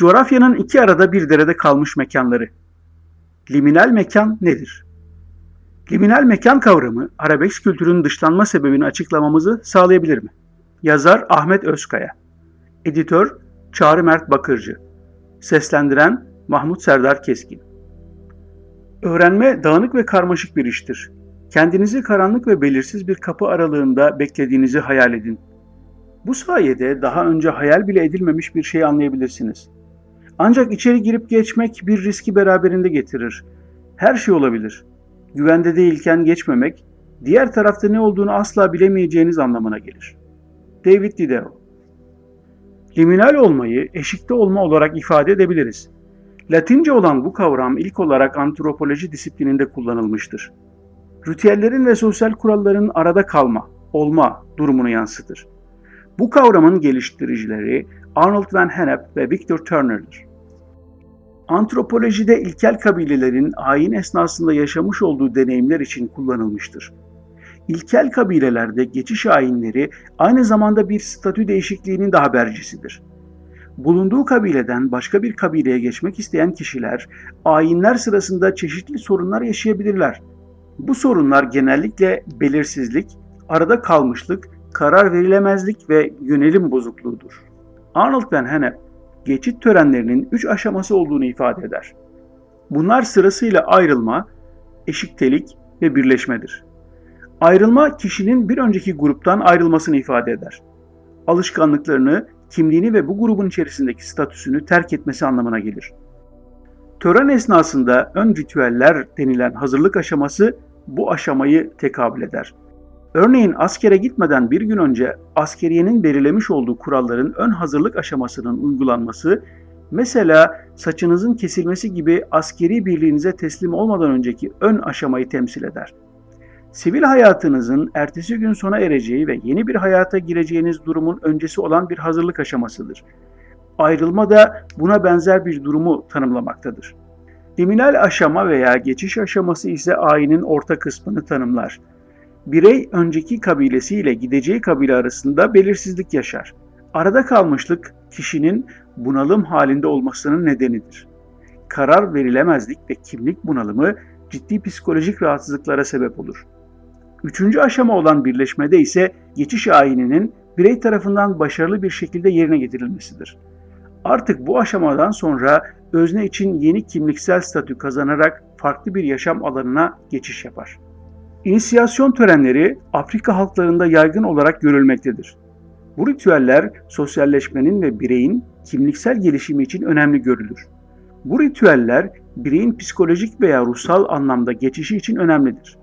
Coğrafyanın iki arada bir derede kalmış mekanları. Liminal mekan nedir? Liminal mekan kavramı arabesk kültürünün dışlanma sebebini açıklamamızı sağlayabilir mi? Yazar Ahmet Özkaya Editör Çağrı Mert Bakırcı Seslendiren Mahmut Serdar Keskin Öğrenme dağınık ve karmaşık bir iştir. Kendinizi karanlık ve belirsiz bir kapı aralığında beklediğinizi hayal edin. Bu sayede daha önce hayal bile edilmemiş bir şey anlayabilirsiniz. Ancak içeri girip geçmek bir riski beraberinde getirir. Her şey olabilir. Güvende değilken geçmemek, diğer tarafta ne olduğunu asla bilemeyeceğiniz anlamına gelir. David Diderot Liminal olmayı eşikte olma olarak ifade edebiliriz. Latince olan bu kavram ilk olarak antropoloji disiplininde kullanılmıştır. Ritüellerin ve sosyal kuralların arada kalma, olma durumunu yansıtır. Bu kavramın geliştiricileri Arnold van Hennep ve Victor Turner'dır. Antropolojide ilkel kabilelerin ayin esnasında yaşamış olduğu deneyimler için kullanılmıştır. İlkel kabilelerde geçiş ayinleri aynı zamanda bir statü değişikliğinin de habercisidir. Bulunduğu kabileden başka bir kabileye geçmek isteyen kişiler ayinler sırasında çeşitli sorunlar yaşayabilirler. Bu sorunlar genellikle belirsizlik, arada kalmışlık, karar verilemezlik ve yönelim bozukluğudur. Arnold Van Hennep, geçit törenlerinin üç aşaması olduğunu ifade eder. Bunlar sırasıyla ayrılma, eşiktelik ve birleşmedir. Ayrılma kişinin bir önceki gruptan ayrılmasını ifade eder. Alışkanlıklarını, kimliğini ve bu grubun içerisindeki statüsünü terk etmesi anlamına gelir. Tören esnasında ön ritüeller denilen hazırlık aşaması bu aşamayı tekabül eder. Örneğin askere gitmeden bir gün önce askeriyenin belirlemiş olduğu kuralların ön hazırlık aşamasının uygulanması, mesela saçınızın kesilmesi gibi askeri birliğinize teslim olmadan önceki ön aşamayı temsil eder. Sivil hayatınızın ertesi gün sona ereceği ve yeni bir hayata gireceğiniz durumun öncesi olan bir hazırlık aşamasıdır. Ayrılma da buna benzer bir durumu tanımlamaktadır. Liminal aşama veya geçiş aşaması ise ayinin orta kısmını tanımlar. Birey önceki kabilesiyle gideceği kabile arasında belirsizlik yaşar. Arada kalmışlık kişinin bunalım halinde olmasının nedenidir. Karar verilemezlik ve kimlik bunalımı ciddi psikolojik rahatsızlıklara sebep olur. Üçüncü aşama olan birleşmede ise geçiş ayininin birey tarafından başarılı bir şekilde yerine getirilmesidir. Artık bu aşamadan sonra özne için yeni kimliksel statü kazanarak farklı bir yaşam alanına geçiş yapar. İnisiyasyon törenleri Afrika halklarında yaygın olarak görülmektedir. Bu ritüeller sosyalleşmenin ve bireyin kimliksel gelişimi için önemli görülür. Bu ritüeller bireyin psikolojik veya ruhsal anlamda geçişi için önemlidir.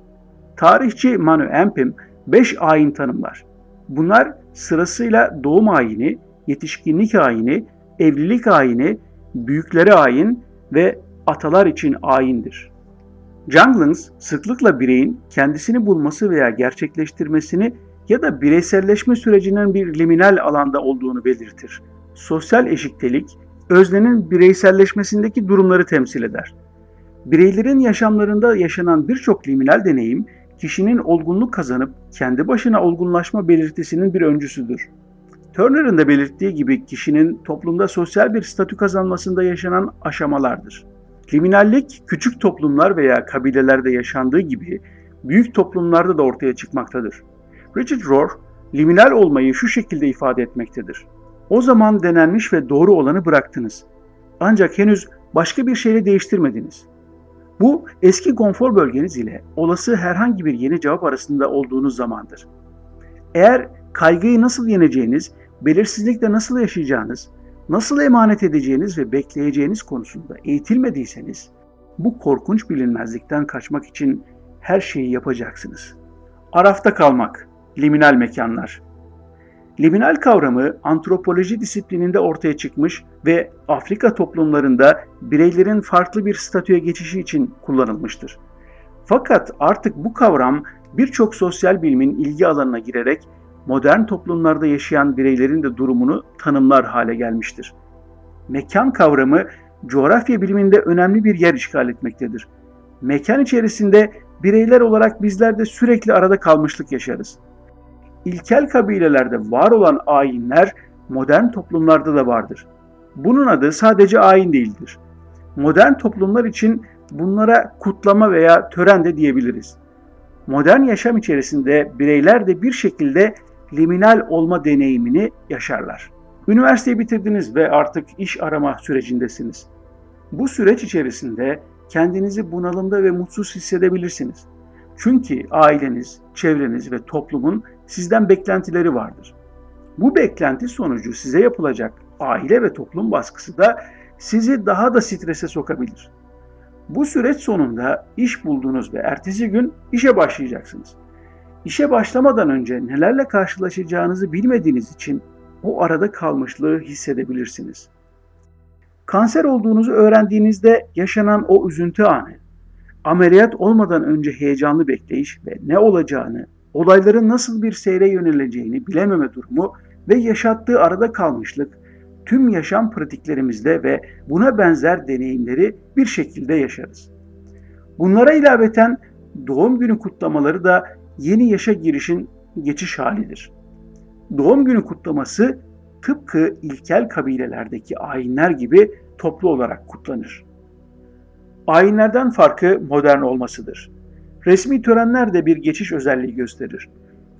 Tarihçi Manu Empim 5 ayin tanımlar. Bunlar sırasıyla doğum ayini, yetişkinlik ayini, evlilik ayini, büyüklere ayin ve atalar için ayindir. Junglings sıklıkla bireyin kendisini bulması veya gerçekleştirmesini ya da bireyselleşme sürecinin bir liminal alanda olduğunu belirtir. Sosyal eşiktelik, öznenin bireyselleşmesindeki durumları temsil eder. Bireylerin yaşamlarında yaşanan birçok liminal deneyim, kişinin olgunluk kazanıp kendi başına olgunlaşma belirtisinin bir öncüsüdür. Turner'ın da belirttiği gibi kişinin toplumda sosyal bir statü kazanmasında yaşanan aşamalardır. Liminallik küçük toplumlar veya kabilelerde yaşandığı gibi büyük toplumlarda da ortaya çıkmaktadır. Richard Rohr, liminal olmayı şu şekilde ifade etmektedir. O zaman denenmiş ve doğru olanı bıraktınız. Ancak henüz başka bir şeyle değiştirmediniz. Bu eski konfor bölgeniz ile olası herhangi bir yeni cevap arasında olduğunuz zamandır. Eğer kaygıyı nasıl yeneceğiniz, belirsizlikle nasıl yaşayacağınız, nasıl emanet edeceğiniz ve bekleyeceğiniz konusunda eğitilmediyseniz bu korkunç bilinmezlikten kaçmak için her şeyi yapacaksınız. Arafta kalmak, liminal mekanlar. Liminal kavramı antropoloji disiplininde ortaya çıkmış ve Afrika toplumlarında bireylerin farklı bir statüye geçişi için kullanılmıştır. Fakat artık bu kavram birçok sosyal bilimin ilgi alanına girerek modern toplumlarda yaşayan bireylerin de durumunu tanımlar hale gelmiştir. Mekan kavramı coğrafya biliminde önemli bir yer işgal etmektedir. Mekan içerisinde bireyler olarak bizler de sürekli arada kalmışlık yaşarız. İlkel kabilelerde var olan ayinler modern toplumlarda da vardır. Bunun adı sadece ayin değildir. Modern toplumlar için bunlara kutlama veya tören de diyebiliriz. Modern yaşam içerisinde bireyler de bir şekilde liminal olma deneyimini yaşarlar. Üniversiteyi bitirdiniz ve artık iş arama sürecindesiniz. Bu süreç içerisinde kendinizi bunalımda ve mutsuz hissedebilirsiniz. Çünkü aileniz, çevreniz ve toplumun sizden beklentileri vardır. Bu beklenti sonucu size yapılacak aile ve toplum baskısı da sizi daha da strese sokabilir. Bu süreç sonunda iş buldunuz ve ertesi gün işe başlayacaksınız. İşe başlamadan önce nelerle karşılaşacağınızı bilmediğiniz için o arada kalmışlığı hissedebilirsiniz. Kanser olduğunuzu öğrendiğinizde yaşanan o üzüntü anı, ameliyat olmadan önce heyecanlı bekleyiş ve ne olacağını, olayların nasıl bir seyre yöneleceğini bilememe durumu ve yaşattığı arada kalmışlık tüm yaşam pratiklerimizde ve buna benzer deneyimleri bir şekilde yaşarız. Bunlara ilaveten doğum günü kutlamaları da yeni yaşa girişin geçiş halidir. Doğum günü kutlaması tıpkı ilkel kabilelerdeki ayinler gibi toplu olarak kutlanır. Ayinlerden farkı modern olmasıdır. Resmi törenler de bir geçiş özelliği gösterir.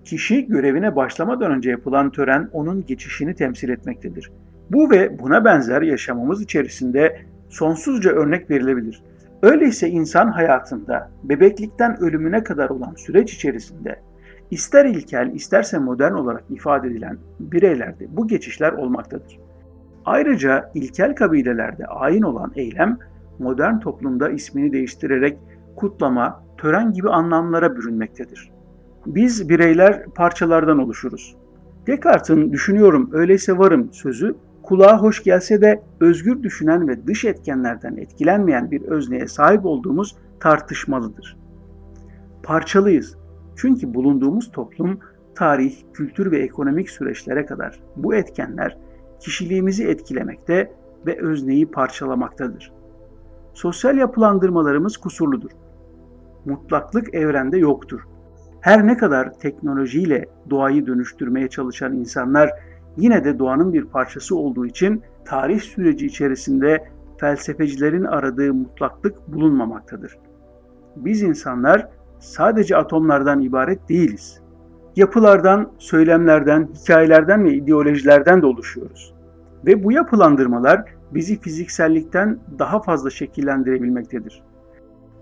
Kişi görevine başlamadan önce yapılan tören onun geçişini temsil etmektedir. Bu ve buna benzer yaşamımız içerisinde sonsuzca örnek verilebilir. Öyleyse insan hayatında bebeklikten ölümüne kadar olan süreç içerisinde ister ilkel isterse modern olarak ifade edilen bireylerde bu geçişler olmaktadır. Ayrıca ilkel kabilelerde ayin olan eylem modern toplumda ismini değiştirerek kutlama, tören gibi anlamlara bürünmektedir. Biz bireyler parçalardan oluşuruz. Descartes'in düşünüyorum öyleyse varım sözü kulağa hoş gelse de özgür düşünen ve dış etkenlerden etkilenmeyen bir özneye sahip olduğumuz tartışmalıdır. Parçalıyız. Çünkü bulunduğumuz toplum, tarih, kültür ve ekonomik süreçlere kadar bu etkenler kişiliğimizi etkilemekte ve özneyi parçalamaktadır. Sosyal yapılandırmalarımız kusurludur. Mutlaklık evrende yoktur. Her ne kadar teknolojiyle doğayı dönüştürmeye çalışan insanlar yine de doğanın bir parçası olduğu için tarih süreci içerisinde felsefecilerin aradığı mutlaklık bulunmamaktadır. Biz insanlar sadece atomlardan ibaret değiliz. Yapılardan, söylemlerden, hikayelerden ve ideolojilerden de oluşuyoruz. Ve bu yapılandırmalar bizi fiziksellikten daha fazla şekillendirebilmektedir.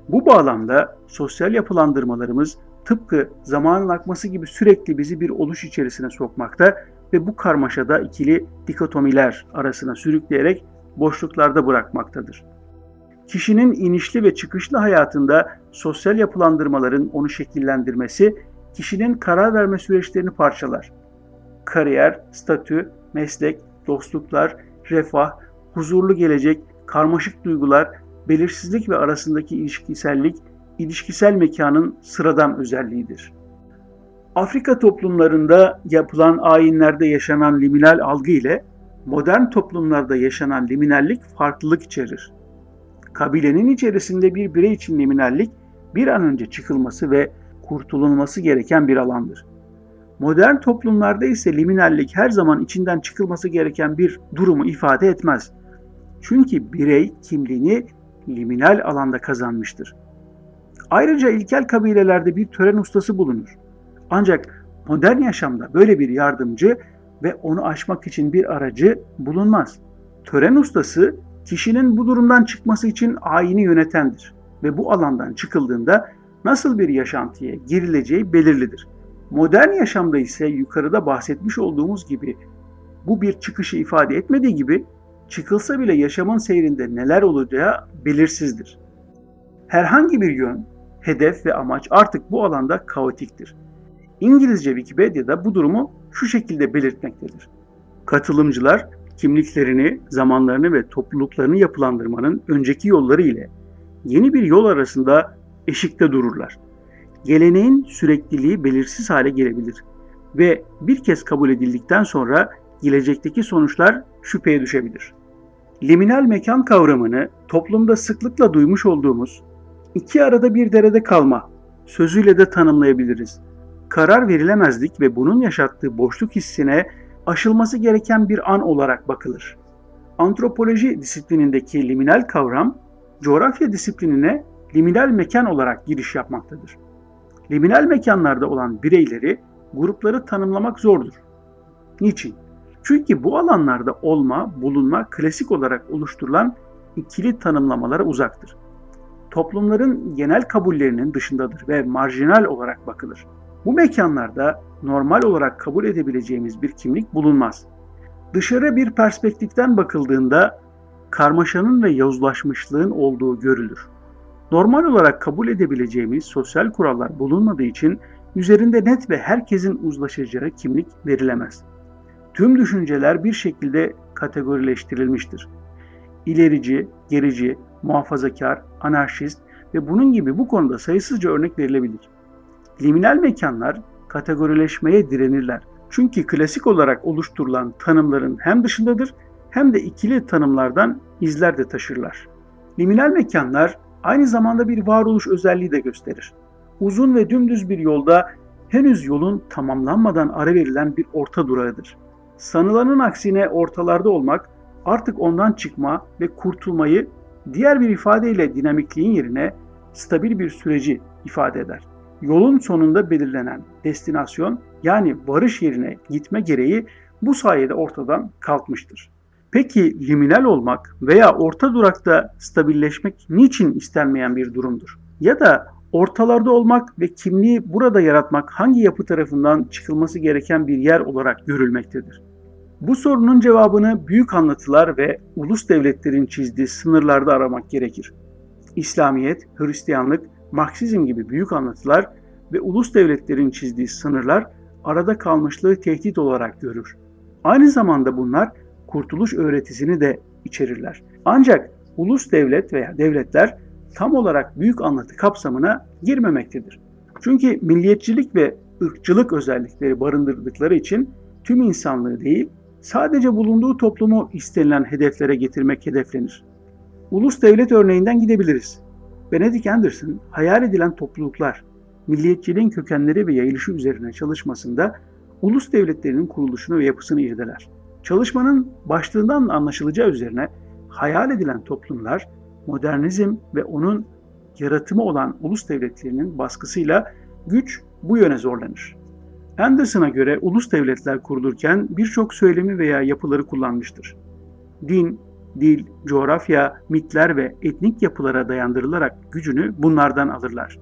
Bu bağlamda sosyal yapılandırmalarımız tıpkı zamanın akması gibi sürekli bizi bir oluş içerisine sokmakta ve bu karmaşada ikili dikotomiler arasına sürükleyerek boşluklarda bırakmaktadır. Kişinin inişli ve çıkışlı hayatında sosyal yapılandırmaların onu şekillendirmesi kişinin karar verme süreçlerini parçalar. Kariyer, statü, meslek, dostluklar, refah, huzurlu gelecek, karmaşık duygular, belirsizlik ve arasındaki ilişkisellik, ilişkisel mekanın sıradan özelliğidir. Afrika toplumlarında yapılan ayinlerde yaşanan liminal algı ile modern toplumlarda yaşanan liminallik farklılık içerir. Kabilenin içerisinde bir birey için liminallik bir an önce çıkılması ve kurtulunması gereken bir alandır. Modern toplumlarda ise liminallik her zaman içinden çıkılması gereken bir durumu ifade etmez. Çünkü birey kimliğini liminal alanda kazanmıştır. Ayrıca ilkel kabilelerde bir tören ustası bulunur. Ancak modern yaşamda böyle bir yardımcı ve onu aşmak için bir aracı bulunmaz. Tören ustası kişinin bu durumdan çıkması için ayini yönetendir ve bu alandan çıkıldığında nasıl bir yaşantıya girileceği belirlidir. Modern yaşamda ise yukarıda bahsetmiş olduğumuz gibi bu bir çıkışı ifade etmediği gibi çıkılsa bile yaşamın seyrinde neler olacağı belirsizdir. Herhangi bir yön, hedef ve amaç artık bu alanda kaotiktir. İngilizce Wikipedia'da bu durumu şu şekilde belirtmektedir. Katılımcılar kimliklerini, zamanlarını ve topluluklarını yapılandırmanın önceki yolları ile yeni bir yol arasında eşikte dururlar. Geleneğin sürekliliği belirsiz hale gelebilir ve bir kez kabul edildikten sonra gelecekteki sonuçlar şüpheye düşebilir. Liminal mekan kavramını toplumda sıklıkla duymuş olduğumuz iki arada bir derede kalma sözüyle de tanımlayabiliriz karar verilemezlik ve bunun yaşattığı boşluk hissine aşılması gereken bir an olarak bakılır. Antropoloji disiplinindeki liminal kavram, coğrafya disiplinine liminal mekan olarak giriş yapmaktadır. Liminal mekanlarda olan bireyleri, grupları tanımlamak zordur. Niçin? Çünkü bu alanlarda olma, bulunma klasik olarak oluşturulan ikili tanımlamalara uzaktır. Toplumların genel kabullerinin dışındadır ve marjinal olarak bakılır. Bu mekanlarda normal olarak kabul edebileceğimiz bir kimlik bulunmaz. Dışarı bir perspektiften bakıldığında karmaşanın ve yozlaşmışlığın olduğu görülür. Normal olarak kabul edebileceğimiz sosyal kurallar bulunmadığı için üzerinde net ve herkesin uzlaşacağı kimlik verilemez. Tüm düşünceler bir şekilde kategorileştirilmiştir. İlerici, gerici, muhafazakar, anarşist ve bunun gibi bu konuda sayısızca örnek verilebilir. Liminal mekanlar kategorileşmeye direnirler. Çünkü klasik olarak oluşturulan tanımların hem dışındadır hem de ikili tanımlardan izler de taşırlar. Liminal mekanlar aynı zamanda bir varoluş özelliği de gösterir. Uzun ve dümdüz bir yolda henüz yolun tamamlanmadan ara verilen bir orta durağıdır. Sanılanın aksine ortalarda olmak artık ondan çıkma ve kurtulmayı diğer bir ifadeyle dinamikliğin yerine stabil bir süreci ifade eder. Yolun sonunda belirlenen destinasyon yani varış yerine gitme gereği bu sayede ortadan kalkmıştır. Peki liminal olmak veya orta durakta stabilleşmek niçin istenmeyen bir durumdur? Ya da ortalarda olmak ve kimliği burada yaratmak hangi yapı tarafından çıkılması gereken bir yer olarak görülmektedir? Bu sorunun cevabını büyük anlatılar ve ulus devletlerin çizdiği sınırlarda aramak gerekir. İslamiyet, Hristiyanlık, Marksizm gibi büyük anlatılar ve ulus devletlerin çizdiği sınırlar arada kalmışlığı tehdit olarak görür. Aynı zamanda bunlar kurtuluş öğretisini de içerirler. Ancak ulus devlet veya devletler tam olarak büyük anlatı kapsamına girmemektedir. Çünkü milliyetçilik ve ırkçılık özellikleri barındırdıkları için tüm insanlığı değil, sadece bulunduğu toplumu istenilen hedeflere getirmek hedeflenir. Ulus devlet örneğinden gidebiliriz. Benedict Anderson, hayal edilen topluluklar, milliyetçiliğin kökenleri ve yayılışı üzerine çalışmasında ulus devletlerinin kuruluşunu ve yapısını irdeler. Çalışmanın başlığından anlaşılacağı üzerine hayal edilen toplumlar, modernizm ve onun yaratımı olan ulus devletlerinin baskısıyla güç bu yöne zorlanır. Anderson'a göre ulus devletler kurulurken birçok söylemi veya yapıları kullanmıştır. Din, dil, coğrafya, mitler ve etnik yapılara dayandırılarak gücünü bunlardan alırlar.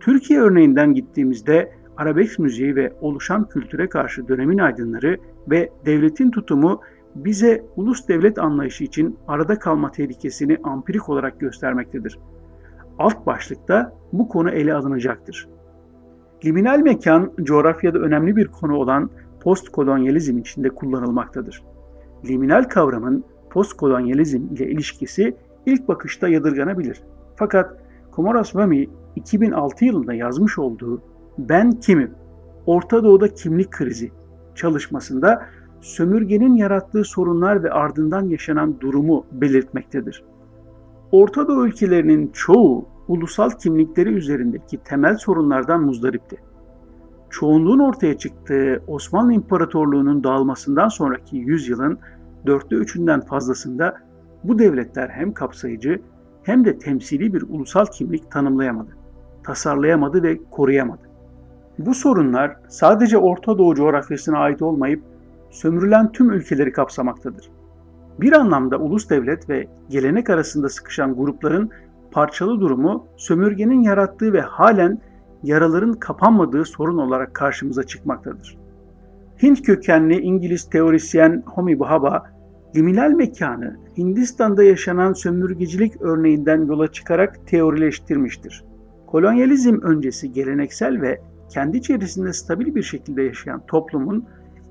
Türkiye örneğinden gittiğimizde arabesk müziği ve oluşan kültüre karşı dönemin aydınları ve devletin tutumu bize ulus devlet anlayışı için arada kalma tehlikesini ampirik olarak göstermektedir. Alt başlıkta bu konu ele alınacaktır. Liminal mekan coğrafyada önemli bir konu olan postkolonyalizm içinde kullanılmaktadır. Liminal kavramın postkolonyalizm ile ilişkisi ilk bakışta yadırganabilir. Fakat Komoros Vami 2006 yılında yazmış olduğu Ben Kimim? Orta Doğu'da Kimlik Krizi çalışmasında sömürgenin yarattığı sorunlar ve ardından yaşanan durumu belirtmektedir. Orta Doğu ülkelerinin çoğu ulusal kimlikleri üzerindeki temel sorunlardan muzdaripti. Çoğunluğun ortaya çıktığı Osmanlı İmparatorluğu'nun dağılmasından sonraki yüzyılın dörtte üçünden fazlasında bu devletler hem kapsayıcı hem de temsili bir ulusal kimlik tanımlayamadı, tasarlayamadı ve koruyamadı. Bu sorunlar sadece Orta Doğu coğrafyasına ait olmayıp sömürülen tüm ülkeleri kapsamaktadır. Bir anlamda ulus devlet ve gelenek arasında sıkışan grupların parçalı durumu sömürgenin yarattığı ve halen yaraların kapanmadığı sorun olarak karşımıza çıkmaktadır. Hint kökenli İngiliz teorisyen Homi Bhabha, liminal mekanı Hindistan'da yaşanan sömürgecilik örneğinden yola çıkarak teorileştirmiştir. Kolonyalizm öncesi geleneksel ve kendi içerisinde stabil bir şekilde yaşayan toplumun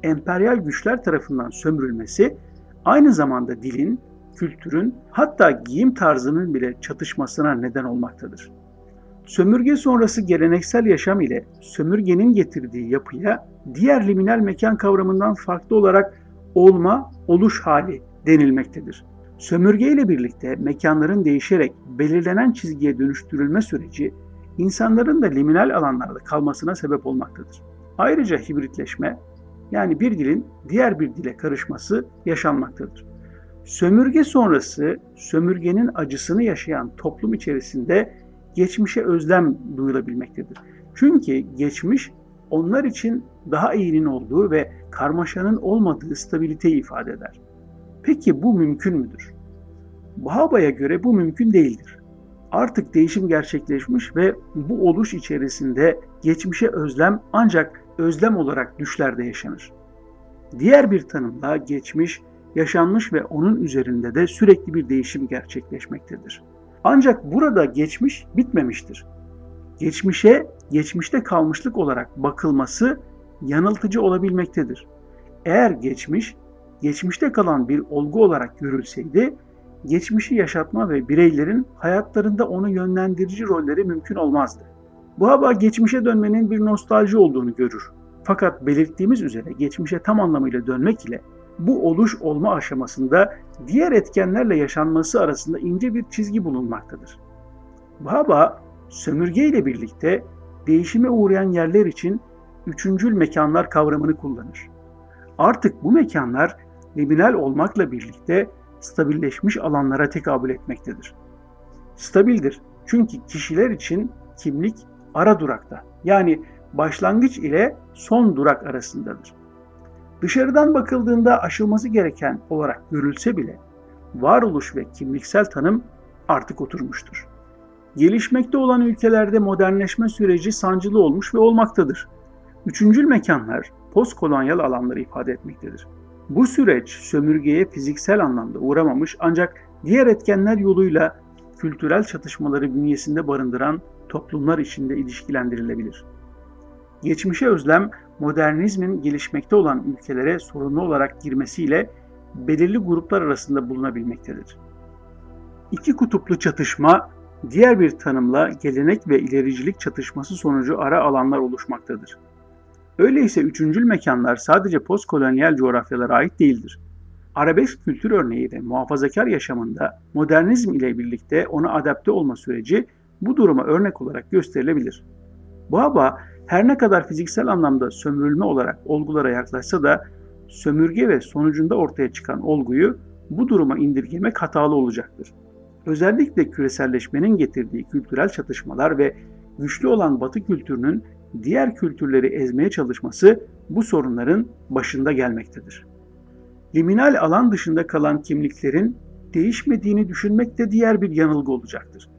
emperyal güçler tarafından sömürülmesi aynı zamanda dilin, kültürün hatta giyim tarzının bile çatışmasına neden olmaktadır. Sömürge sonrası geleneksel yaşam ile sömürgenin getirdiği yapıya diğer liminal mekan kavramından farklı olarak olma, oluş hali denilmektedir. Sömürge ile birlikte mekanların değişerek belirlenen çizgiye dönüştürülme süreci insanların da liminal alanlarda kalmasına sebep olmaktadır. Ayrıca hibritleşme yani bir dilin diğer bir dile karışması yaşanmaktadır. Sömürge sonrası sömürgenin acısını yaşayan toplum içerisinde geçmişe özlem duyulabilmektedir. Çünkü geçmiş onlar için daha iyinin olduğu ve karmaşanın olmadığı stabiliteyi ifade eder. Peki bu mümkün müdür? Bahaba'ya göre bu mümkün değildir. Artık değişim gerçekleşmiş ve bu oluş içerisinde geçmişe özlem ancak özlem olarak düşlerde yaşanır. Diğer bir tanımda geçmiş, yaşanmış ve onun üzerinde de sürekli bir değişim gerçekleşmektedir. Ancak burada geçmiş bitmemiştir. Geçmişe, geçmişte kalmışlık olarak bakılması yanıltıcı olabilmektedir. Eğer geçmiş, geçmişte kalan bir olgu olarak görülseydi, geçmişi yaşatma ve bireylerin hayatlarında onu yönlendirici rolleri mümkün olmazdı. Bu hava geçmişe dönmenin bir nostalji olduğunu görür. Fakat belirttiğimiz üzere geçmişe tam anlamıyla dönmek ile bu oluş olma aşamasında diğer etkenlerle yaşanması arasında ince bir çizgi bulunmaktadır. Baba, sömürge ile birlikte değişime uğrayan yerler için üçüncül mekanlar kavramını kullanır. Artık bu mekanlar liminal olmakla birlikte stabilleşmiş alanlara tekabül etmektedir. Stabildir çünkü kişiler için kimlik ara durakta yani başlangıç ile son durak arasındadır. Dışarıdan bakıldığında aşılması gereken olarak görülse bile varoluş ve kimliksel tanım artık oturmuştur. Gelişmekte olan ülkelerde modernleşme süreci sancılı olmuş ve olmaktadır. Üçüncül mekanlar postkolonyal alanları ifade etmektedir. Bu süreç sömürgeye fiziksel anlamda uğramamış ancak diğer etkenler yoluyla kültürel çatışmaları bünyesinde barındıran toplumlar içinde ilişkilendirilebilir. Geçmişe özlem, modernizmin gelişmekte olan ülkelere sorunlu olarak girmesiyle belirli gruplar arasında bulunabilmektedir. İki kutuplu çatışma, diğer bir tanımla gelenek ve ilericilik çatışması sonucu ara alanlar oluşmaktadır. Öyleyse üçüncül mekanlar sadece postkolonyal coğrafyalara ait değildir. Arabesk kültür örneği ve muhafazakar yaşamında modernizm ile birlikte ona adapte olma süreci bu duruma örnek olarak gösterilebilir. Baba her ne kadar fiziksel anlamda sömürülme olarak olgulara yaklaşsa da sömürge ve sonucunda ortaya çıkan olguyu bu duruma indirgemek hatalı olacaktır. Özellikle küreselleşmenin getirdiği kültürel çatışmalar ve güçlü olan Batı kültürünün diğer kültürleri ezmeye çalışması bu sorunların başında gelmektedir. Liminal alan dışında kalan kimliklerin değişmediğini düşünmek de diğer bir yanılgı olacaktır.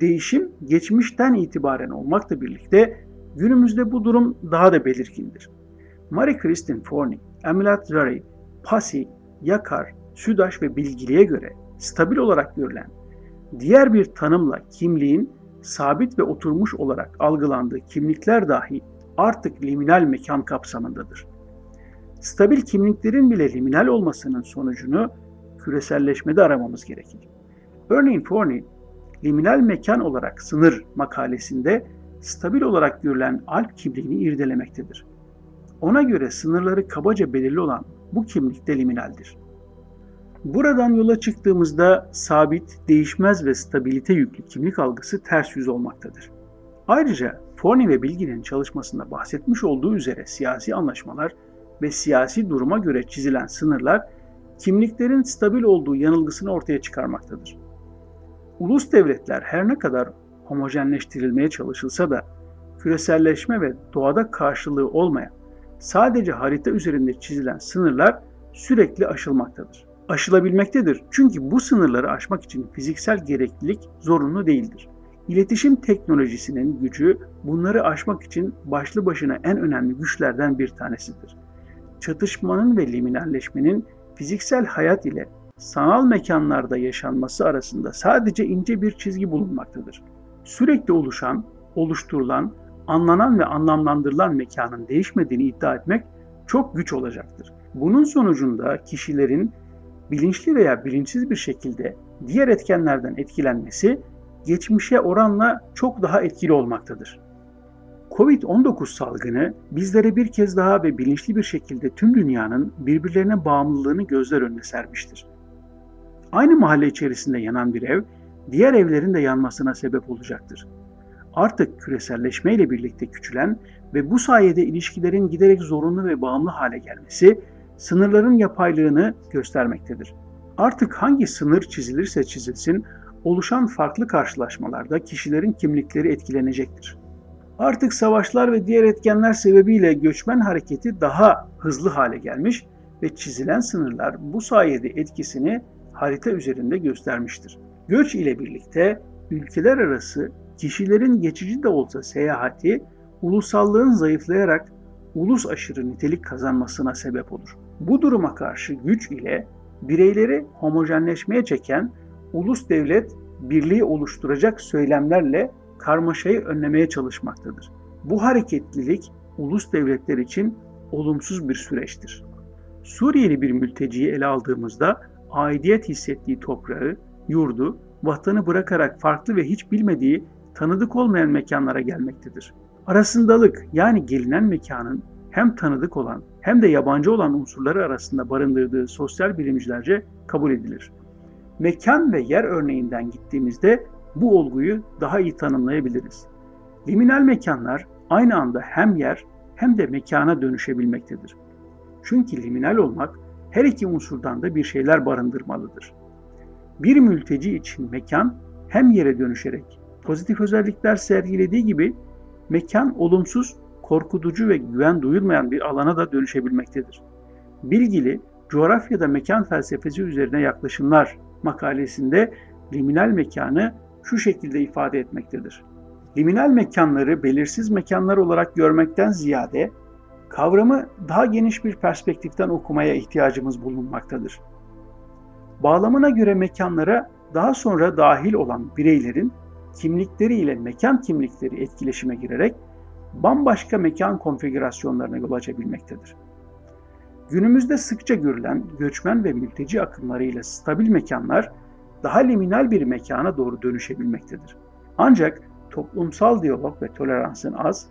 Değişim geçmişten itibaren olmakla birlikte günümüzde bu durum daha da belirgindir. Marie Christine Forney, Emilat Rary, Pasi, Yakar, Südaş ve Bilgili'ye göre stabil olarak görülen diğer bir tanımla kimliğin sabit ve oturmuş olarak algılandığı kimlikler dahi artık liminal mekan kapsamındadır. Stabil kimliklerin bile liminal olmasının sonucunu küreselleşmede aramamız gerekir. Örneğin Forney, liminal mekan olarak sınır makalesinde stabil olarak görülen alp kimliğini irdelemektedir. Ona göre sınırları kabaca belirli olan bu kimlik de liminaldir. Buradan yola çıktığımızda sabit, değişmez ve stabilite yüklü kimlik algısı ters yüz olmaktadır. Ayrıca Forney ve Bilgin'in çalışmasında bahsetmiş olduğu üzere siyasi anlaşmalar ve siyasi duruma göre çizilen sınırlar kimliklerin stabil olduğu yanılgısını ortaya çıkarmaktadır. Ulus devletler her ne kadar homojenleştirilmeye çalışılsa da küreselleşme ve doğada karşılığı olmayan sadece harita üzerinde çizilen sınırlar sürekli aşılmaktadır. Aşılabilmektedir çünkü bu sınırları aşmak için fiziksel gereklilik zorunlu değildir. İletişim teknolojisinin gücü bunları aşmak için başlı başına en önemli güçlerden bir tanesidir. Çatışmanın ve liminalleşmenin fiziksel hayat ile sanal mekanlarda yaşanması arasında sadece ince bir çizgi bulunmaktadır sürekli oluşan, oluşturulan, anlanan ve anlamlandırılan mekanın değişmediğini iddia etmek çok güç olacaktır. Bunun sonucunda kişilerin bilinçli veya bilinçsiz bir şekilde diğer etkenlerden etkilenmesi geçmişe oranla çok daha etkili olmaktadır. Covid-19 salgını bizlere bir kez daha ve bilinçli bir şekilde tüm dünyanın birbirlerine bağımlılığını gözler önüne sermiştir. Aynı mahalle içerisinde yanan bir ev diğer evlerin de yanmasına sebep olacaktır. Artık küreselleşme ile birlikte küçülen ve bu sayede ilişkilerin giderek zorunlu ve bağımlı hale gelmesi sınırların yapaylığını göstermektedir. Artık hangi sınır çizilirse çizilsin, oluşan farklı karşılaşmalarda kişilerin kimlikleri etkilenecektir. Artık savaşlar ve diğer etkenler sebebiyle göçmen hareketi daha hızlı hale gelmiş ve çizilen sınırlar bu sayede etkisini harita üzerinde göstermiştir. Göç ile birlikte ülkeler arası kişilerin geçici de olsa seyahati ulusallığın zayıflayarak ulus aşırı nitelik kazanmasına sebep olur. Bu duruma karşı güç ile bireyleri homojenleşmeye çeken ulus devlet birliği oluşturacak söylemlerle karmaşayı önlemeye çalışmaktadır. Bu hareketlilik ulus devletler için olumsuz bir süreçtir. Suriyeli bir mülteciyi ele aldığımızda aidiyet hissettiği toprağı, yurdu, vatanı bırakarak farklı ve hiç bilmediği, tanıdık olmayan mekanlara gelmektedir. Arasındalık yani gelinen mekanın hem tanıdık olan hem de yabancı olan unsurları arasında barındırdığı sosyal bilimcilerce kabul edilir. Mekan ve yer örneğinden gittiğimizde bu olguyu daha iyi tanımlayabiliriz. Liminal mekanlar aynı anda hem yer hem de mekana dönüşebilmektedir. Çünkü liminal olmak her iki unsurdan da bir şeyler barındırmalıdır. Bir mülteci için mekan hem yere dönüşerek pozitif özellikler sergilediği gibi mekan olumsuz, korkutucu ve güven duyulmayan bir alana da dönüşebilmektedir. Bilgili coğrafyada mekan felsefesi üzerine yaklaşımlar makalesinde liminal mekanı şu şekilde ifade etmektedir. Liminal mekanları belirsiz mekanlar olarak görmekten ziyade kavramı daha geniş bir perspektiften okumaya ihtiyacımız bulunmaktadır. Bağlamına göre mekanlara daha sonra dahil olan bireylerin kimlikleri ile mekan kimlikleri etkileşime girerek bambaşka mekan konfigürasyonlarına yol açabilmektedir. Günümüzde sıkça görülen göçmen ve mülteci akımlarıyla stabil mekanlar daha liminal bir mekana doğru dönüşebilmektedir. Ancak toplumsal diyalog ve toleransın az,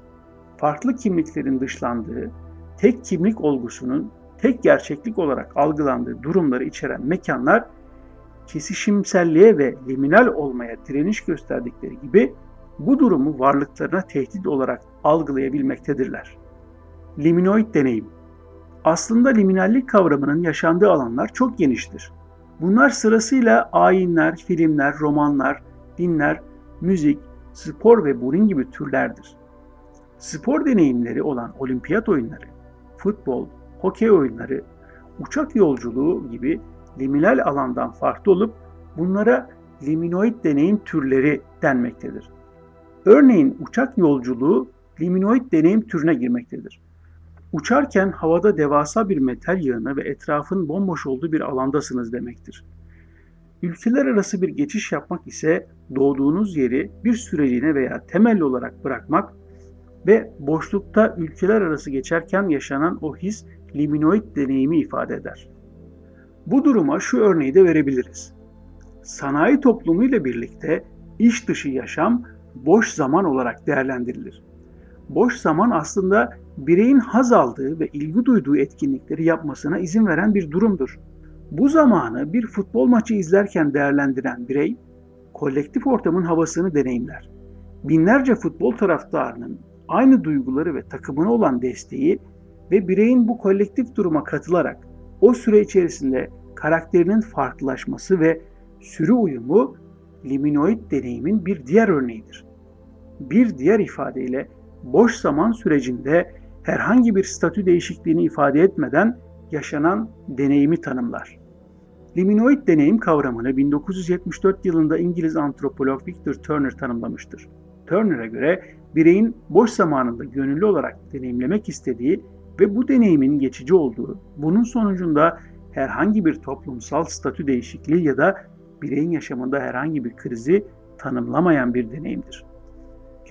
farklı kimliklerin dışlandığı, tek kimlik olgusunun tek gerçeklik olarak algılandığı durumları içeren mekanlar kesişimselliğe ve liminal olmaya direniş gösterdikleri gibi bu durumu varlıklarına tehdit olarak algılayabilmektedirler. Liminoid deneyim Aslında liminallik kavramının yaşandığı alanlar çok geniştir. Bunlar sırasıyla ayinler, filmler, romanlar, dinler, müzik, spor ve bunun gibi türlerdir. Spor deneyimleri olan olimpiyat oyunları, futbol, hokey oyunları, uçak yolculuğu gibi liminal alandan farklı olup bunlara liminoid deneyim türleri denmektedir. Örneğin uçak yolculuğu liminoid deneyim türüne girmektedir. Uçarken havada devasa bir metal yığını ve etrafın bomboş olduğu bir alandasınız demektir. Ülkeler arası bir geçiş yapmak ise doğduğunuz yeri bir süreliğine veya temelli olarak bırakmak ve boşlukta ülkeler arası geçerken yaşanan o his liminoid deneyimi ifade eder. Bu duruma şu örneği de verebiliriz. Sanayi toplumu ile birlikte iş dışı yaşam boş zaman olarak değerlendirilir. Boş zaman aslında bireyin haz aldığı ve ilgi duyduğu etkinlikleri yapmasına izin veren bir durumdur. Bu zamanı bir futbol maçı izlerken değerlendiren birey, kolektif ortamın havasını deneyimler. Binlerce futbol taraftarının aynı duyguları ve takımına olan desteği ve bireyin bu kolektif duruma katılarak o süre içerisinde karakterinin farklılaşması ve sürü uyumu liminoid deneyimin bir diğer örneğidir. Bir diğer ifadeyle boş zaman sürecinde herhangi bir statü değişikliğini ifade etmeden yaşanan deneyimi tanımlar. Liminoid deneyim kavramını 1974 yılında İngiliz antropolog Victor Turner tanımlamıştır. Turner'a göre bireyin boş zamanında gönüllü olarak deneyimlemek istediği ve bu deneyimin geçici olduğu, bunun sonucunda herhangi bir toplumsal statü değişikliği ya da bireyin yaşamında herhangi bir krizi tanımlamayan bir deneyimdir.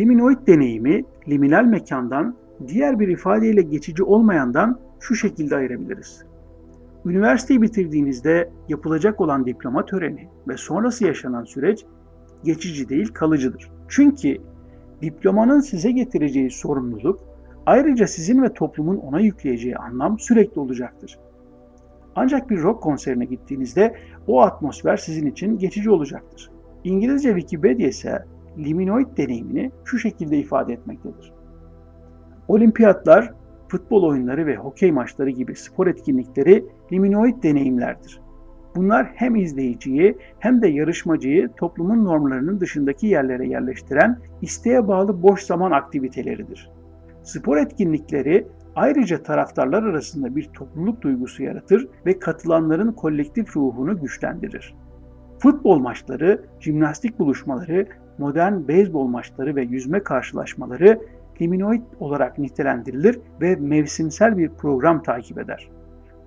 Liminoid deneyimi liminal mekandan diğer bir ifadeyle geçici olmayandan şu şekilde ayırabiliriz. Üniversiteyi bitirdiğinizde yapılacak olan diploma töreni ve sonrası yaşanan süreç geçici değil kalıcıdır. Çünkü diplomanın size getireceği sorumluluk ayrıca sizin ve toplumun ona yükleyeceği anlam sürekli olacaktır. Ancak bir rock konserine gittiğinizde o atmosfer sizin için geçici olacaktır. İngilizce Wikipedia ise liminoid deneyimini şu şekilde ifade etmektedir. Olimpiyatlar, futbol oyunları ve hokey maçları gibi spor etkinlikleri liminoid deneyimlerdir. Bunlar hem izleyiciyi hem de yarışmacıyı toplumun normlarının dışındaki yerlere yerleştiren isteğe bağlı boş zaman aktiviteleridir. Spor etkinlikleri ayrıca taraftarlar arasında bir topluluk duygusu yaratır ve katılanların kolektif ruhunu güçlendirir. Futbol maçları, jimnastik buluşmaları, modern beyzbol maçları ve yüzme karşılaşmaları liminoid olarak nitelendirilir ve mevsimsel bir program takip eder.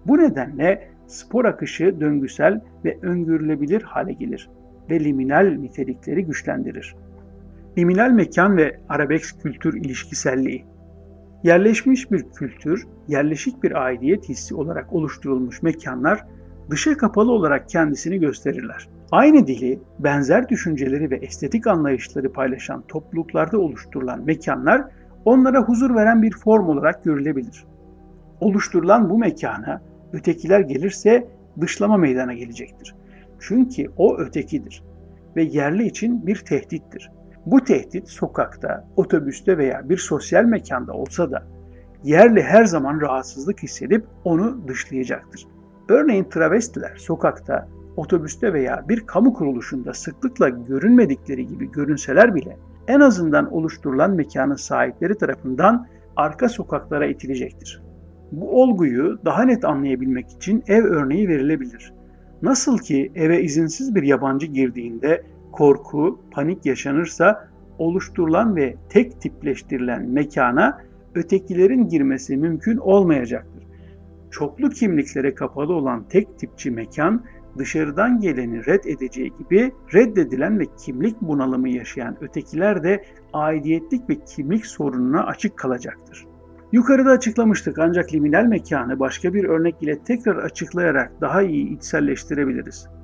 Bu nedenle spor akışı döngüsel ve öngörülebilir hale gelir ve liminal nitelikleri güçlendirir. Liminal mekan ve arabesk kültür ilişkiselliği Yerleşmiş bir kültür, yerleşik bir aidiyet hissi olarak oluşturulmuş mekanlar dışa kapalı olarak kendisini gösterirler. Aynı dili, benzer düşünceleri ve estetik anlayışları paylaşan topluluklarda oluşturulan mekanlar onlara huzur veren bir form olarak görülebilir. Oluşturulan bu mekana ötekiler gelirse dışlama meydana gelecektir. Çünkü o ötekidir ve yerli için bir tehdittir. Bu tehdit sokakta, otobüste veya bir sosyal mekanda olsa da yerli her zaman rahatsızlık hissedip onu dışlayacaktır. Örneğin travestiler sokakta, otobüste veya bir kamu kuruluşunda sıklıkla görünmedikleri gibi görünseler bile en azından oluşturulan mekanın sahipleri tarafından arka sokaklara itilecektir. Bu olguyu daha net anlayabilmek için ev örneği verilebilir. Nasıl ki eve izinsiz bir yabancı girdiğinde korku, panik yaşanırsa oluşturulan ve tek tipleştirilen mekana ötekilerin girmesi mümkün olmayacaktır. Çoklu kimliklere kapalı olan tek tipçi mekan dışarıdan geleni red edeceği gibi reddedilen ve kimlik bunalımı yaşayan ötekiler de aidiyetlik ve kimlik sorununa açık kalacaktır. Yukarıda açıklamıştık ancak liminal mekanı başka bir örnek ile tekrar açıklayarak daha iyi içselleştirebiliriz.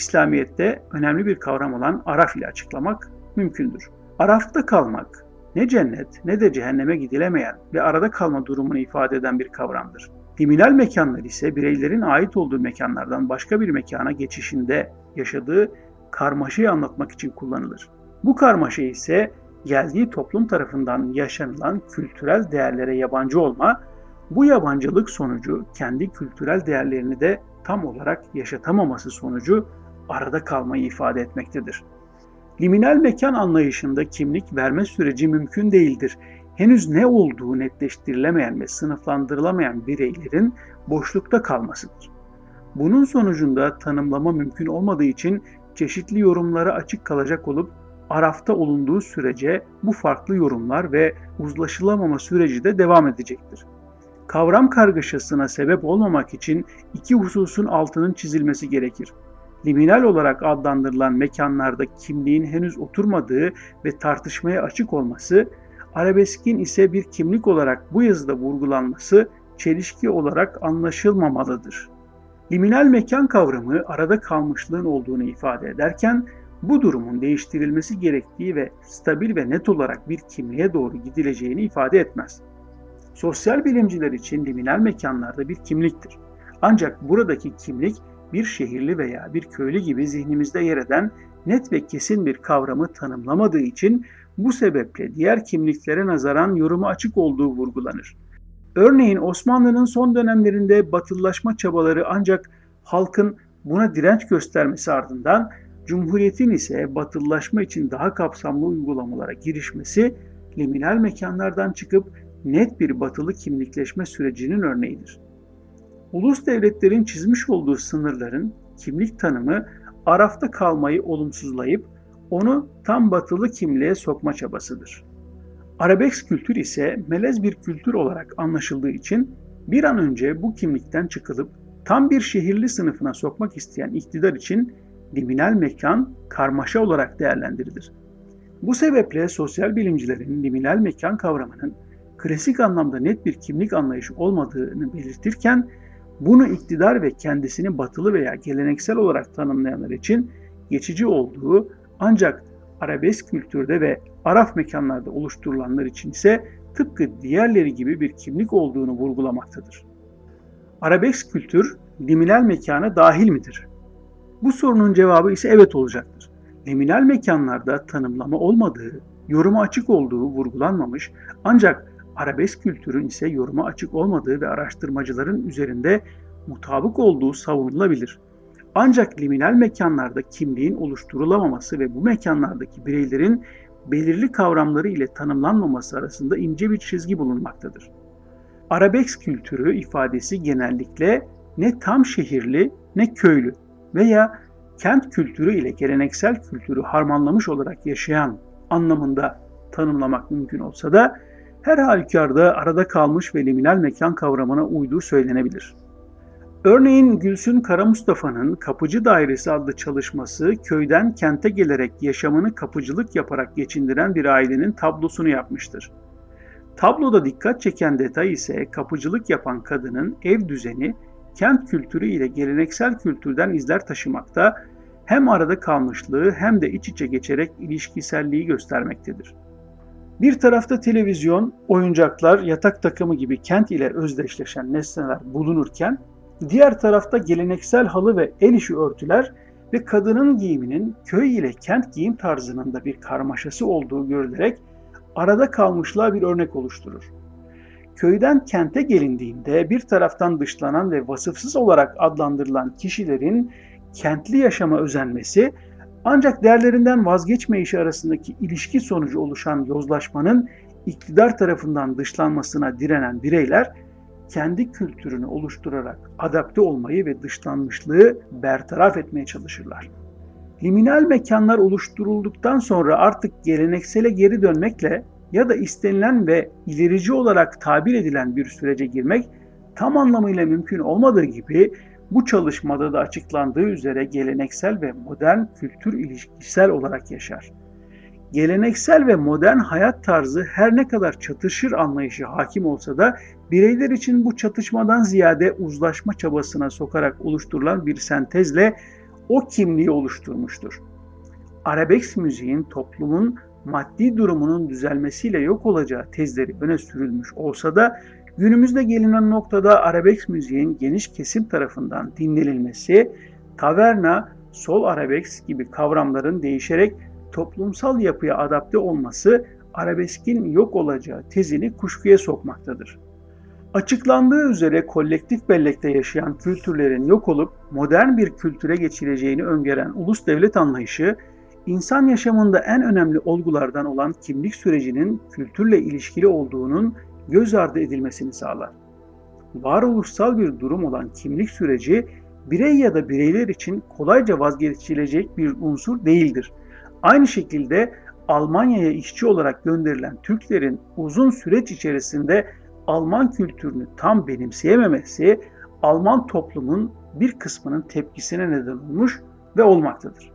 İslamiyet'te önemli bir kavram olan araf ile açıklamak mümkündür. Arafta kalmak ne cennet ne de cehenneme gidilemeyen ve arada kalma durumunu ifade eden bir kavramdır. Liminal mekanlar ise bireylerin ait olduğu mekanlardan başka bir mekana geçişinde yaşadığı karmaşayı anlatmak için kullanılır. Bu karmaşa ise geldiği toplum tarafından yaşanılan kültürel değerlere yabancı olma, bu yabancılık sonucu kendi kültürel değerlerini de tam olarak yaşatamaması sonucu arada kalmayı ifade etmektedir. Liminal mekan anlayışında kimlik verme süreci mümkün değildir. Henüz ne olduğu netleştirilemeyen ve sınıflandırılamayan bireylerin boşlukta kalmasıdır. Bunun sonucunda tanımlama mümkün olmadığı için çeşitli yorumlara açık kalacak olup arafta olunduğu sürece bu farklı yorumlar ve uzlaşılamama süreci de devam edecektir. Kavram kargaşasına sebep olmamak için iki hususun altının çizilmesi gerekir. Liminal olarak adlandırılan mekanlarda kimliğin henüz oturmadığı ve tartışmaya açık olması, arabeskin ise bir kimlik olarak bu yazıda vurgulanması çelişki olarak anlaşılmamalıdır. Liminal mekan kavramı arada kalmışlığın olduğunu ifade ederken bu durumun değiştirilmesi gerektiği ve stabil ve net olarak bir kimliğe doğru gidileceğini ifade etmez. Sosyal bilimciler için liminal mekanlarda bir kimliktir. Ancak buradaki kimlik bir şehirli veya bir köylü gibi zihnimizde yer eden net ve kesin bir kavramı tanımlamadığı için bu sebeple diğer kimliklere nazaran yorumu açık olduğu vurgulanır. Örneğin Osmanlı'nın son dönemlerinde batılılaşma çabaları ancak halkın buna direnç göstermesi ardından Cumhuriyetin ise batılılaşma için daha kapsamlı uygulamalara girişmesi liminal mekanlardan çıkıp net bir batılı kimlikleşme sürecinin örneğidir. Ulus devletlerin çizmiş olduğu sınırların kimlik tanımı arafta kalmayı olumsuzlayıp onu tam batılı kimliğe sokma çabasıdır. Arabesk kültür ise melez bir kültür olarak anlaşıldığı için bir an önce bu kimlikten çıkılıp tam bir şehirli sınıfına sokmak isteyen iktidar için liminal mekan karmaşa olarak değerlendirilir. Bu sebeple sosyal bilimcilerin liminal mekan kavramının klasik anlamda net bir kimlik anlayışı olmadığını belirtirken bunu iktidar ve kendisini batılı veya geleneksel olarak tanımlayanlar için geçici olduğu ancak arabesk kültürde ve araf mekanlarda oluşturulanlar için ise tıpkı diğerleri gibi bir kimlik olduğunu vurgulamaktadır. Arabesk kültür liminal mekana dahil midir? Bu sorunun cevabı ise evet olacaktır. Liminal mekanlarda tanımlama olmadığı, yoruma açık olduğu vurgulanmamış ancak arabesk kültürün ise yoruma açık olmadığı ve araştırmacıların üzerinde mutabık olduğu savunulabilir. Ancak liminal mekanlarda kimliğin oluşturulamaması ve bu mekanlardaki bireylerin belirli kavramları ile tanımlanmaması arasında ince bir çizgi bulunmaktadır. Arabesk kültürü ifadesi genellikle ne tam şehirli ne köylü veya kent kültürü ile geleneksel kültürü harmanlamış olarak yaşayan anlamında tanımlamak mümkün olsa da her halükarda arada kalmış ve liminal mekan kavramına uyduğu söylenebilir. Örneğin Gülsün Kara Mustafa'nın Kapıcı Dairesi adlı çalışması köyden kente gelerek yaşamını kapıcılık yaparak geçindiren bir ailenin tablosunu yapmıştır. Tabloda dikkat çeken detay ise kapıcılık yapan kadının ev düzeni kent kültürü ile geleneksel kültürden izler taşımakta hem arada kalmışlığı hem de iç içe geçerek ilişkiselliği göstermektedir. Bir tarafta televizyon, oyuncaklar, yatak takımı gibi kent ile özdeşleşen nesneler bulunurken, diğer tarafta geleneksel halı ve el işi örtüler ve kadının giyiminin köy ile kent giyim tarzının da bir karmaşası olduğu görülerek arada kalmışlığa bir örnek oluşturur. Köyden kente gelindiğinde bir taraftan dışlanan ve vasıfsız olarak adlandırılan kişilerin kentli yaşama özenmesi ancak değerlerinden vazgeçme işi arasındaki ilişki sonucu oluşan yozlaşmanın iktidar tarafından dışlanmasına direnen bireyler kendi kültürünü oluşturarak adapte olmayı ve dışlanmışlığı bertaraf etmeye çalışırlar. Liminal mekanlar oluşturulduktan sonra artık geleneksele geri dönmekle ya da istenilen ve ilerici olarak tabir edilen bir sürece girmek tam anlamıyla mümkün olmadığı gibi bu çalışmada da açıklandığı üzere geleneksel ve modern kültür ilişkisel olarak yaşar. Geleneksel ve modern hayat tarzı her ne kadar çatışır anlayışı hakim olsa da bireyler için bu çatışmadan ziyade uzlaşma çabasına sokarak oluşturulan bir sentezle o kimliği oluşturmuştur. Arabesk müziğin toplumun maddi durumunun düzelmesiyle yok olacağı tezleri öne sürülmüş olsa da Günümüzde gelinen noktada arabesk müziğin geniş kesim tarafından dinlenilmesi, taverna, sol arabesk gibi kavramların değişerek toplumsal yapıya adapte olması arabeskin yok olacağı tezini kuşkuya sokmaktadır. Açıklandığı üzere kolektif bellekte yaşayan kültürlerin yok olup modern bir kültüre geçileceğini öngören ulus devlet anlayışı, insan yaşamında en önemli olgulardan olan kimlik sürecinin kültürle ilişkili olduğunun göz ardı edilmesini sağlar. Varoluşsal bir durum olan kimlik süreci birey ya da bireyler için kolayca vazgeçilecek bir unsur değildir. Aynı şekilde Almanya'ya işçi olarak gönderilen Türklerin uzun süreç içerisinde Alman kültürünü tam benimseyememesi Alman toplumun bir kısmının tepkisine neden olmuş ve olmaktadır.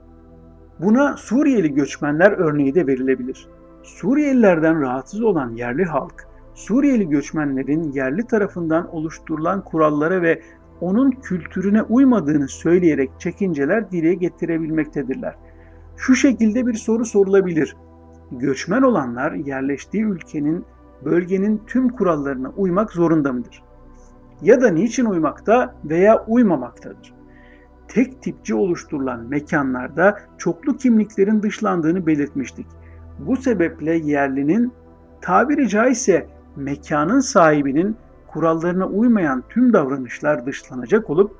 Buna Suriyeli göçmenler örneği de verilebilir. Suriyelilerden rahatsız olan yerli halk Suriyeli göçmenlerin yerli tarafından oluşturulan kurallara ve onun kültürüne uymadığını söyleyerek çekinceler dile getirebilmektedirler. Şu şekilde bir soru sorulabilir. Göçmen olanlar yerleştiği ülkenin, bölgenin tüm kurallarına uymak zorunda mıdır? Ya da niçin uymakta veya uymamaktadır? Tek tipçi oluşturulan mekanlarda çoklu kimliklerin dışlandığını belirtmiştik. Bu sebeple yerlinin tabiri caizse mekanın sahibinin kurallarına uymayan tüm davranışlar dışlanacak olup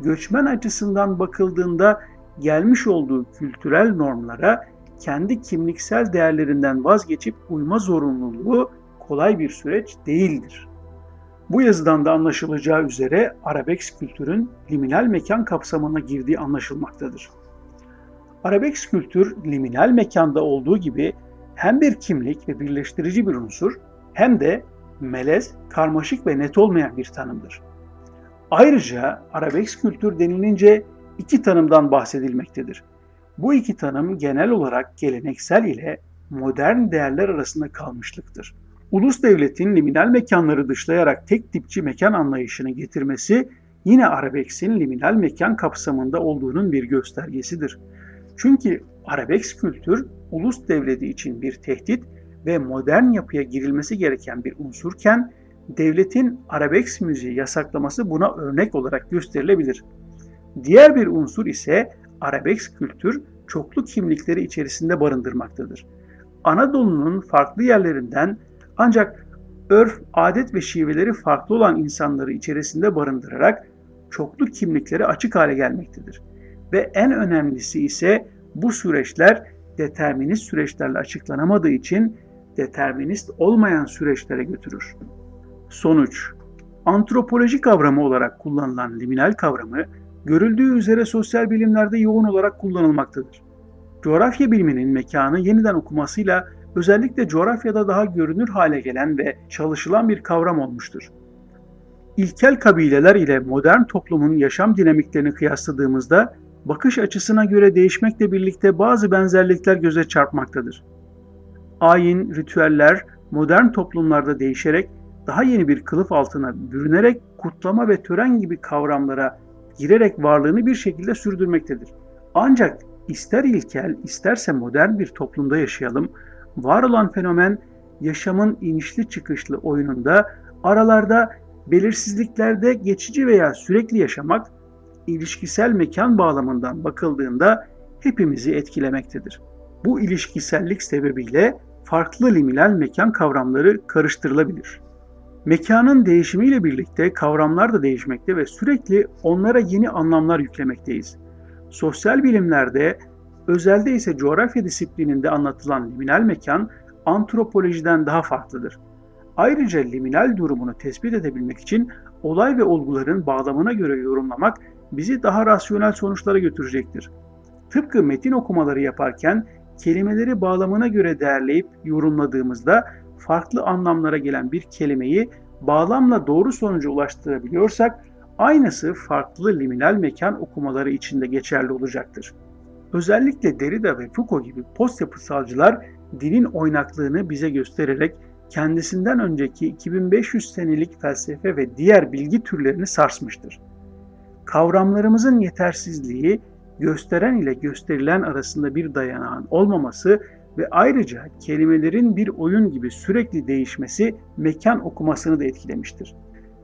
göçmen açısından bakıldığında gelmiş olduğu kültürel normlara kendi kimliksel değerlerinden vazgeçip uyma zorunluluğu kolay bir süreç değildir. Bu yazıdan da anlaşılacağı üzere Arabesk kültürün liminal mekan kapsamına girdiği anlaşılmaktadır. Arabesk kültür liminal mekanda olduğu gibi hem bir kimlik ve birleştirici bir unsur hem de melez, karmaşık ve net olmayan bir tanımdır. Ayrıca arabesk kültür denilince iki tanımdan bahsedilmektedir. Bu iki tanım genel olarak geleneksel ile modern değerler arasında kalmışlıktır. Ulus devletin liminal mekanları dışlayarak tek tipçi mekan anlayışını getirmesi yine Arabesk'in liminal mekan kapsamında olduğunun bir göstergesidir. Çünkü Arabesk kültür ulus devleti için bir tehdit ve modern yapıya girilmesi gereken bir unsurken devletin arabesk müziği yasaklaması buna örnek olarak gösterilebilir. Diğer bir unsur ise arabesk kültür çoklu kimlikleri içerisinde barındırmaktadır. Anadolu'nun farklı yerlerinden ancak örf, adet ve şiveleri farklı olan insanları içerisinde barındırarak çoklu kimlikleri açık hale gelmektedir. ve en önemlisi ise bu süreçler determinist süreçlerle açıklanamadığı için determinist olmayan süreçlere götürür. Sonuç Antropoloji kavramı olarak kullanılan liminal kavramı görüldüğü üzere sosyal bilimlerde yoğun olarak kullanılmaktadır. Coğrafya biliminin mekanı yeniden okumasıyla özellikle coğrafyada daha görünür hale gelen ve çalışılan bir kavram olmuştur. İlkel kabileler ile modern toplumun yaşam dinamiklerini kıyasladığımızda bakış açısına göre değişmekle birlikte bazı benzerlikler göze çarpmaktadır. Ayin, ritüeller modern toplumlarda değişerek daha yeni bir kılıf altına bürünerek kutlama ve tören gibi kavramlara girerek varlığını bir şekilde sürdürmektedir. Ancak ister ilkel isterse modern bir toplumda yaşayalım, var olan fenomen yaşamın inişli çıkışlı oyununda aralarda belirsizliklerde geçici veya sürekli yaşamak ilişkisel mekan bağlamından bakıldığında hepimizi etkilemektedir. Bu ilişkisellik sebebiyle farklı liminal mekan kavramları karıştırılabilir. Mekanın değişimiyle birlikte kavramlar da değişmekte ve sürekli onlara yeni anlamlar yüklemekteyiz. Sosyal bilimlerde, özelde ise coğrafya disiplininde anlatılan liminal mekan antropolojiden daha farklıdır. Ayrıca liminal durumunu tespit edebilmek için olay ve olguların bağlamına göre yorumlamak bizi daha rasyonel sonuçlara götürecektir. Tıpkı metin okumaları yaparken kelimeleri bağlamına göre değerleyip yorumladığımızda farklı anlamlara gelen bir kelimeyi bağlamla doğru sonuca ulaştırabiliyorsak aynısı farklı liminal mekan okumaları içinde geçerli olacaktır. Özellikle Derrida ve Foucault gibi post yapısalcılar dilin oynaklığını bize göstererek kendisinden önceki 2500 senelik felsefe ve diğer bilgi türlerini sarsmıştır. Kavramlarımızın yetersizliği gösteren ile gösterilen arasında bir dayanağın olmaması ve ayrıca kelimelerin bir oyun gibi sürekli değişmesi mekan okumasını da etkilemiştir.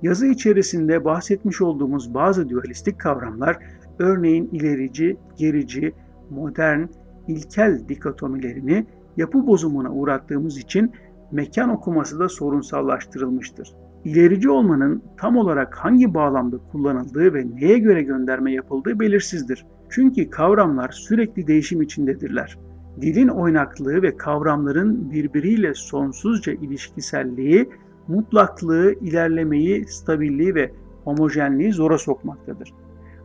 Yazı içerisinde bahsetmiş olduğumuz bazı dualistik kavramlar, örneğin ilerici, gerici, modern, ilkel dikotomilerini yapı bozumuna uğrattığımız için mekan okuması da sorunsallaştırılmıştır. İlerici olmanın tam olarak hangi bağlamda kullanıldığı ve neye göre gönderme yapıldığı belirsizdir. Çünkü kavramlar sürekli değişim içindedirler dilin oynaklığı ve kavramların birbiriyle sonsuzca ilişkiselliği, mutlaklığı, ilerlemeyi, stabilliği ve homojenliği zora sokmaktadır.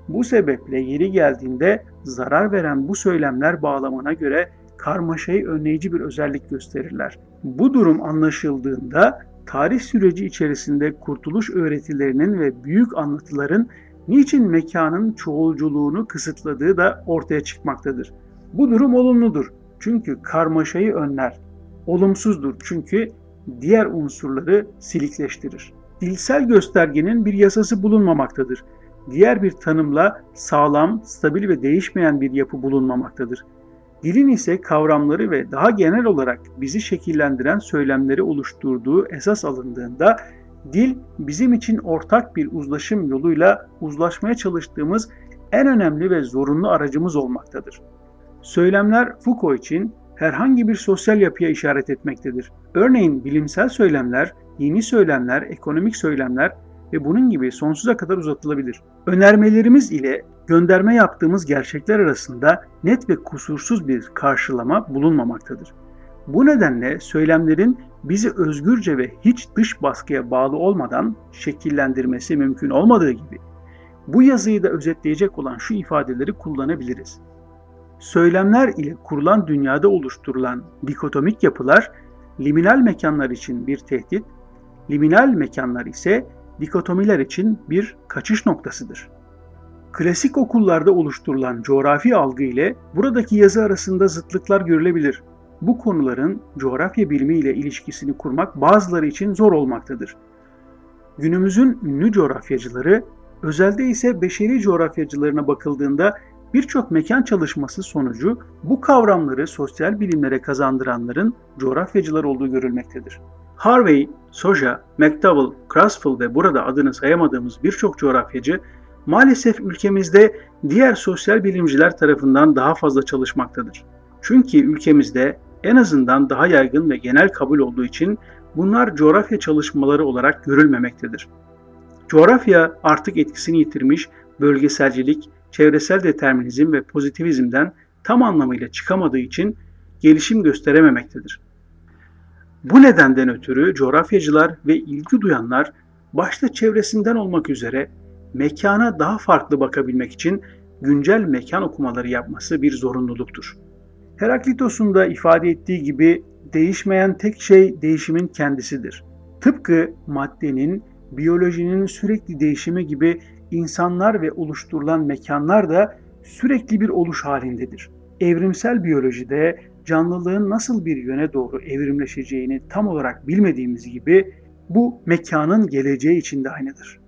Bu sebeple yeri geldiğinde zarar veren bu söylemler bağlamına göre karmaşayı önleyici bir özellik gösterirler. Bu durum anlaşıldığında tarih süreci içerisinde kurtuluş öğretilerinin ve büyük anlatıların niçin mekanın çoğulculuğunu kısıtladığı da ortaya çıkmaktadır. Bu durum olumludur. Çünkü karmaşayı önler. Olumsuzdur çünkü diğer unsurları silikleştirir. Dilsel göstergenin bir yasası bulunmamaktadır. Diğer bir tanımla sağlam, stabil ve değişmeyen bir yapı bulunmamaktadır. Dilin ise kavramları ve daha genel olarak bizi şekillendiren söylemleri oluşturduğu esas alındığında dil bizim için ortak bir uzlaşım yoluyla uzlaşmaya çalıştığımız en önemli ve zorunlu aracımız olmaktadır. Söylemler Foucault için herhangi bir sosyal yapıya işaret etmektedir. Örneğin bilimsel söylemler, dini söylemler, ekonomik söylemler ve bunun gibi sonsuza kadar uzatılabilir. Önermelerimiz ile gönderme yaptığımız gerçekler arasında net ve kusursuz bir karşılama bulunmamaktadır. Bu nedenle söylemlerin bizi özgürce ve hiç dış baskıya bağlı olmadan şekillendirmesi mümkün olmadığı gibi bu yazıyı da özetleyecek olan şu ifadeleri kullanabiliriz. Söylemler ile kurulan dünyada oluşturulan dikotomik yapılar liminal mekanlar için bir tehdit, liminal mekanlar ise dikotomiler için bir kaçış noktasıdır. Klasik okullarda oluşturulan coğrafi algı ile buradaki yazı arasında zıtlıklar görülebilir. Bu konuların coğrafya bilimi ile ilişkisini kurmak bazıları için zor olmaktadır. Günümüzün ünlü coğrafyacıları, özelde ise beşeri coğrafyacılarına bakıldığında Birçok mekan çalışması sonucu bu kavramları sosyal bilimlere kazandıranların coğrafyacılar olduğu görülmektedir. Harvey, Soja, McDowell, Krasfel ve burada adını sayamadığımız birçok coğrafyacı maalesef ülkemizde diğer sosyal bilimciler tarafından daha fazla çalışmaktadır. Çünkü ülkemizde en azından daha yaygın ve genel kabul olduğu için bunlar coğrafya çalışmaları olarak görülmemektedir. Coğrafya artık etkisini yitirmiş, bölgeselcilik, çevresel determinizm ve pozitivizmden tam anlamıyla çıkamadığı için gelişim gösterememektedir. Bu nedenden ötürü coğrafyacılar ve ilgi duyanlar başta çevresinden olmak üzere mekana daha farklı bakabilmek için güncel mekan okumaları yapması bir zorunluluktur. Heraklitos'un da ifade ettiği gibi değişmeyen tek şey değişimin kendisidir. Tıpkı maddenin, biyolojinin sürekli değişimi gibi insanlar ve oluşturulan mekanlar da sürekli bir oluş halindedir. Evrimsel biyolojide canlılığın nasıl bir yöne doğru evrimleşeceğini tam olarak bilmediğimiz gibi bu mekanın geleceği için de aynıdır.